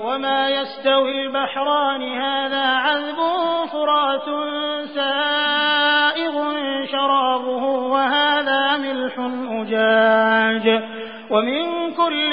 وما يستوي البحران هذا عذب فرات سائغ شرابه وهذا ملح أجاج ومن كل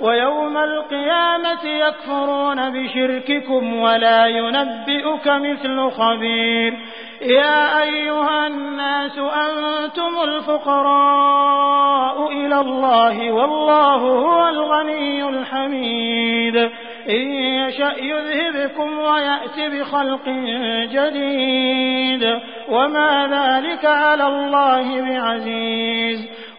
ويوم القيامة يكفرون بشرككم ولا ينبئك مثل خبير. يا أيها الناس أنتم الفقراء إلى الله والله هو الغني الحميد. إن يشأ يذهبكم ويأت بخلق جديد. وما ذلك على الله بعزيز.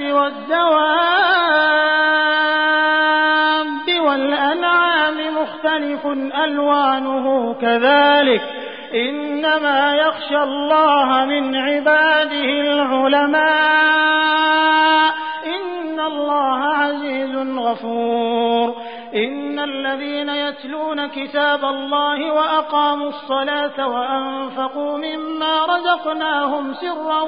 الناس والدواب والأنعام مختلف ألوانه كذلك إنما يخشى الله من عباده العلماء إن الله عزيز غفور إن الذين يتلون كتاب الله وأقاموا الصلاة وأنفقوا مما رزقناهم سرا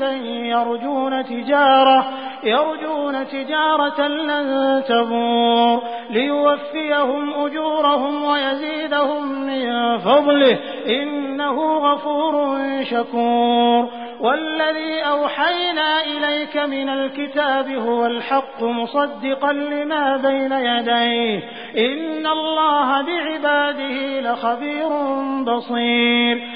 وعلانية يرجون تجارة يرجون تجارة لن تبور ليوفيهم أجورهم ويزيدهم من فضله إنه غفور شكور. والذي أوحينا إليك من الكتاب هو الحق مصدقا لما بين يديه إن الله بعباده لخبير بصير.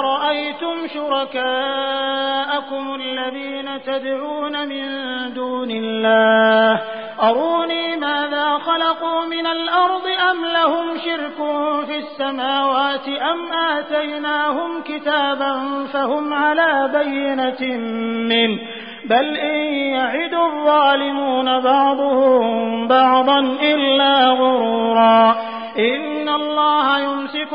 قل أرأيتم شركاءكم الذين تدعون من دون الله أروني ماذا خلقوا من الأرض أم لهم شرك في السماوات أم آتيناهم كتابا فهم على بينة منه بل إن يعد الظالمون بعضهم بعضا إلا غرورا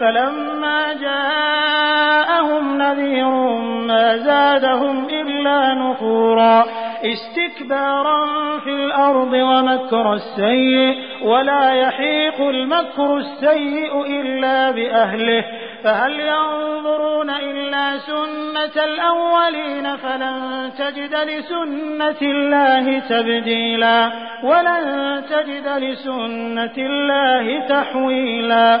فلما جاءهم نذير ما زادهم إلا نفورا. استكبارا في الأرض ومكر السيء ولا يحيق المكر السيء إلا بأهله. فهل ينظرون إلا سنة الأولين؟ فلن تجد لسنة الله تبديلا. ولن تجد لسنة الله تحويلا.